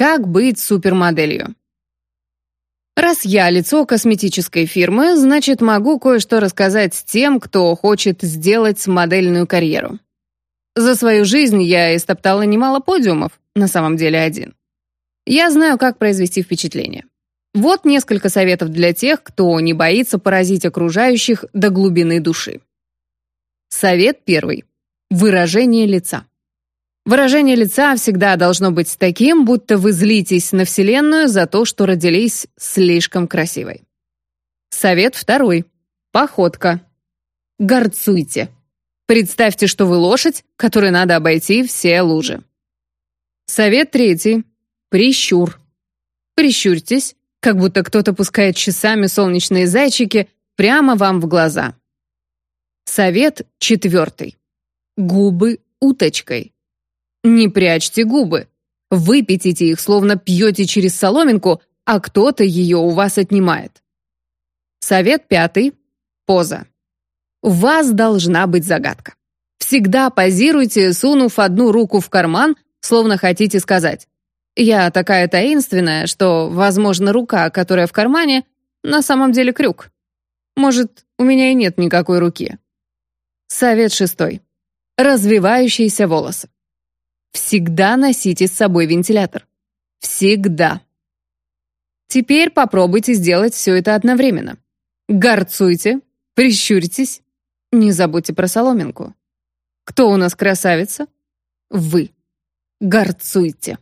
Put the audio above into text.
Как быть супермоделью? Раз я лицо косметической фирмы, значит, могу кое-что рассказать тем, кто хочет сделать модельную карьеру. За свою жизнь я истоптала немало подиумов, на самом деле один. Я знаю, как произвести впечатление. Вот несколько советов для тех, кто не боится поразить окружающих до глубины души. Совет первый. Выражение лица. Выражение лица всегда должно быть таким, будто вы злитесь на Вселенную за то, что родились слишком красивой. Совет второй. Походка. Горцуйте. Представьте, что вы лошадь, которой надо обойти все лужи. Совет третий. Прищур. Прищурьтесь, как будто кто-то пускает часами солнечные зайчики прямо вам в глаза. Совет четвертый. Губы уточкой. Не прячьте губы. Выпятите их, словно пьете через соломинку, а кто-то ее у вас отнимает. Совет пятый. Поза. У вас должна быть загадка. Всегда позируйте, сунув одну руку в карман, словно хотите сказать «Я такая таинственная, что, возможно, рука, которая в кармане, на самом деле крюк. Может, у меня и нет никакой руки». Совет шестой. Развивающиеся волосы. Всегда носите с собой вентилятор. Всегда. Теперь попробуйте сделать все это одновременно. Горцуйте, прищурьтесь, не забудьте про соломинку. Кто у нас красавица? Вы. Горцуйте.